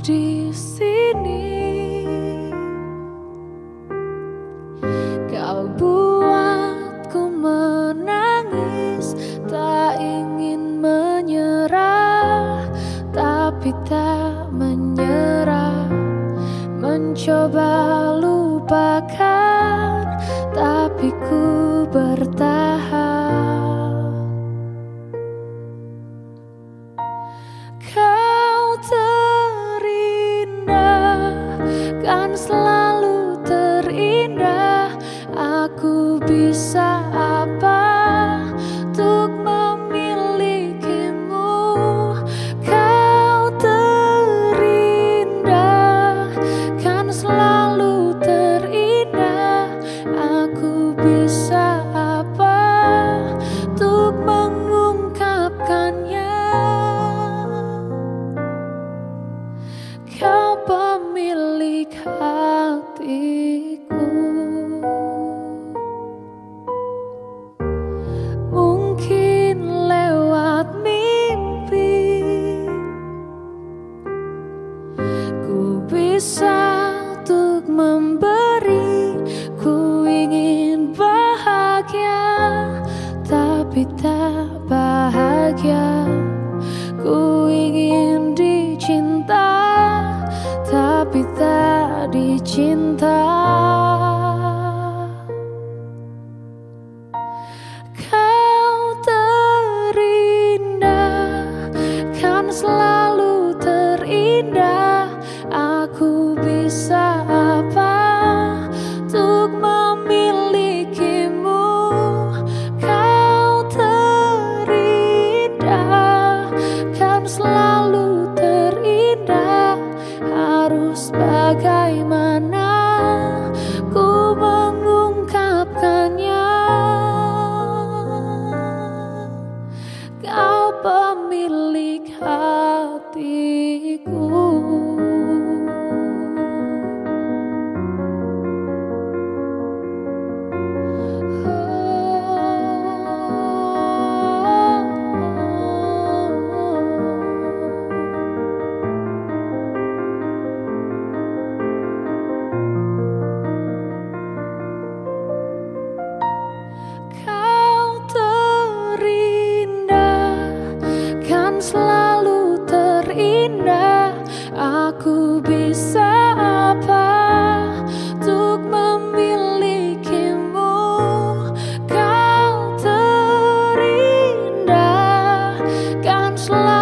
di sini. Kau buatku menangis, tak ingin menyerah, tapi tak menyerah, mencoba lupakan, tapi ku selalu terindah. Aku bisa apa dicinta Tapi tak dicinta Kau terindah Kan selalu terindah. Aku bisa apa Untuk memilikimu? Kau terindah Kan selalu pemilik hatiku selalu terindah. Aku bisa apa untuk memilikimu? Kau terindah, kan selalu